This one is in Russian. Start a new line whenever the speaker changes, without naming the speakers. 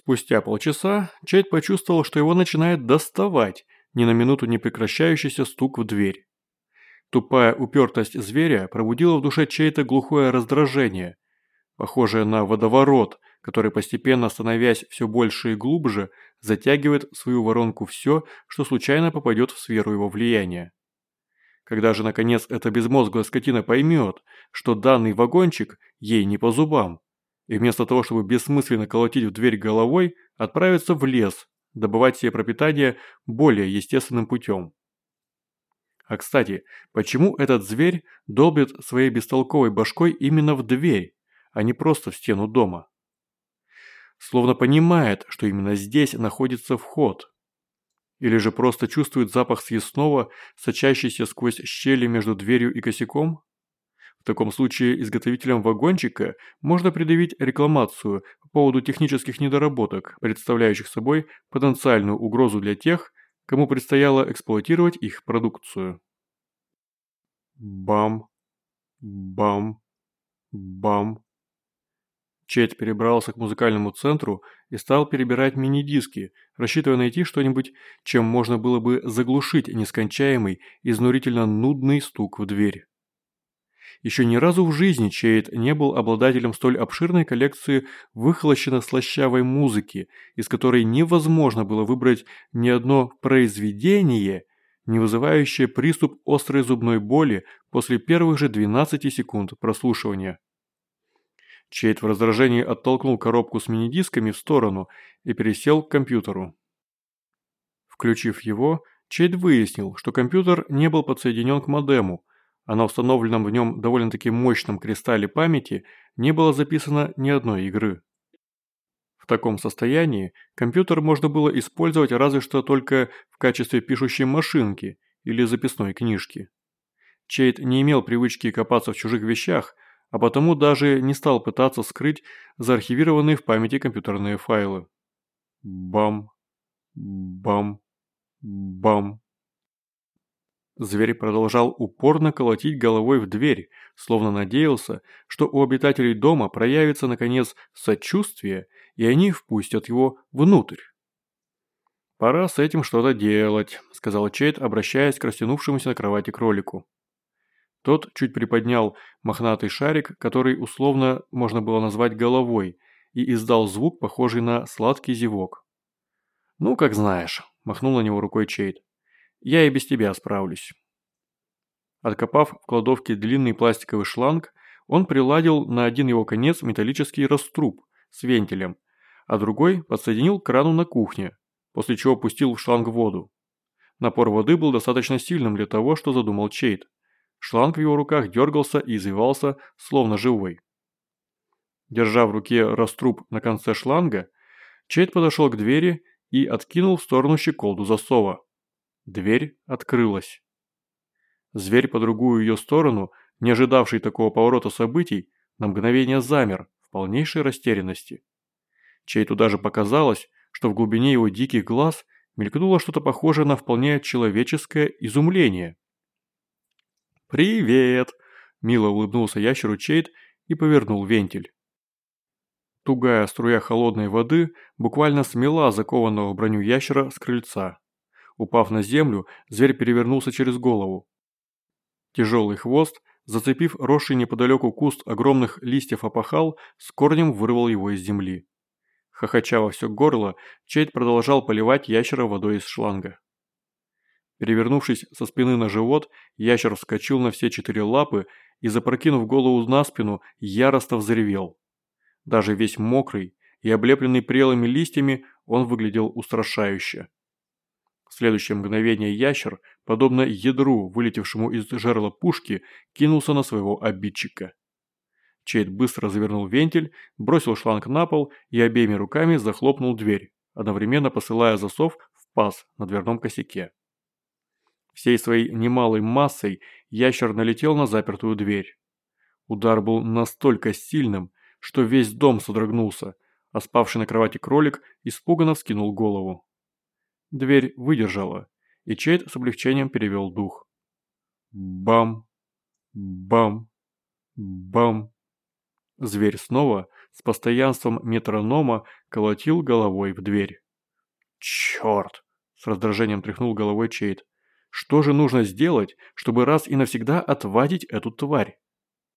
Спустя полчаса Чейд почувствовал, что его начинает доставать ни на минуту не прекращающийся стук в дверь. Тупая упертость зверя пробудила в душе чей-то глухое раздражение, похожее на водоворот, который постепенно становясь все больше и глубже, затягивает в свою воронку все, что случайно попадет в сферу его влияния. Когда же наконец эта безмозглая скотина поймет, что данный вагончик ей не по зубам, и вместо того, чтобы бессмысленно колотить в дверь головой, отправится в лес, добывать себе пропитание более естественным путем. А кстати, почему этот зверь долбит своей бестолковой башкой именно в дверь, а не просто в стену дома? Словно понимает, что именно здесь находится вход. Или же просто чувствует запах съестного, сочащийся сквозь щели между дверью и косяком? В таком случае изготовителям вагончика можно предъявить рекламацию по поводу технических недоработок, представляющих собой потенциальную угрозу для тех, кому предстояло эксплуатировать их продукцию. Бам, бам, бам. Чет перебрался к музыкальному центру и стал перебирать мини-диски, рассчитывая найти что-нибудь, чем можно было бы заглушить нескончаемый, изнурительно нудный стук в дверь. Еще ни разу в жизни Чейд не был обладателем столь обширной коллекции выхолощенно-слащавой музыки, из которой невозможно было выбрать ни одно произведение, не вызывающее приступ острой зубной боли после первых же 12 секунд прослушивания. Чейд в раздражении оттолкнул коробку с мини-дисками в сторону и пересел к компьютеру. Включив его, Чейд выяснил, что компьютер не был подсоединен к модему, а на установленном в нем довольно-таки мощном кристалле памяти не было записано ни одной игры. В таком состоянии компьютер можно было использовать разве что только в качестве пишущей машинки или записной книжки. Чейд не имел привычки копаться в чужих вещах, а потому даже не стал пытаться скрыть заархивированные в памяти компьютерные файлы. Бам, бам, бам. Зверь продолжал упорно колотить головой в дверь, словно надеялся, что у обитателей дома проявится, наконец, сочувствие, и они впустят его внутрь. «Пора с этим что-то делать», – сказал Чейд, обращаясь к растянувшемуся на кровати кролику. Тот чуть приподнял мохнатый шарик, который условно можно было назвать головой, и издал звук, похожий на сладкий зевок. «Ну, как знаешь», – махнул на него рукой Чейд. Я и без тебя справлюсь». Откопав в кладовке длинный пластиковый шланг, он приладил на один его конец металлический раструб с вентилем, а другой подсоединил к крану на кухне, после чего пустил в шланг воду. Напор воды был достаточно сильным для того, что задумал Чейд. Шланг в его руках дергался и извивался, словно живой. Держа в руке раструб на конце шланга, Чейд подошел к двери и откинул в сторону щеколду засова. Дверь открылась. Зверь по другую ее сторону, не ожидавший такого поворота событий, на мгновение замер в полнейшей растерянности. Чей-то даже показалось, что в глубине его диких глаз мелькнуло что-то похожее на вполне человеческое изумление. «Привет!» – мило улыбнулся ящеру Чейд и повернул вентиль. Тугая струя холодной воды буквально смела закованного в броню ящера с крыльца. Упав на землю, зверь перевернулся через голову. Тяжелый хвост, зацепив росший неподалеку куст огромных листьев опахал, с корнем вырвал его из земли. Хохоча во все горло, Чейд продолжал поливать ящера водой из шланга. Перевернувшись со спины на живот, ящер вскочил на все четыре лапы и, запрокинув голову на спину, яростно взревел. Даже весь мокрый и облепленный прелыми листьями, он выглядел устрашающе. В следующее мгновение ящер, подобно ядру, вылетевшему из жерла пушки, кинулся на своего обидчика. Чейд быстро завернул вентиль, бросил шланг на пол и обеими руками захлопнул дверь, одновременно посылая засов в паз на дверном косяке. Всей своей немалой массой ящер налетел на запертую дверь. Удар был настолько сильным, что весь дом содрогнулся, а спавший на кровати кролик испуганно вскинул голову. Дверь выдержала, и Чейд с облегчением перевел дух. Бам! Бам! Бам! Зверь снова, с постоянством метронома колотил головой в дверь. «Черт!» – с раздражением тряхнул головой Чейд. «Что же нужно сделать, чтобы раз и навсегда отвадить эту тварь?»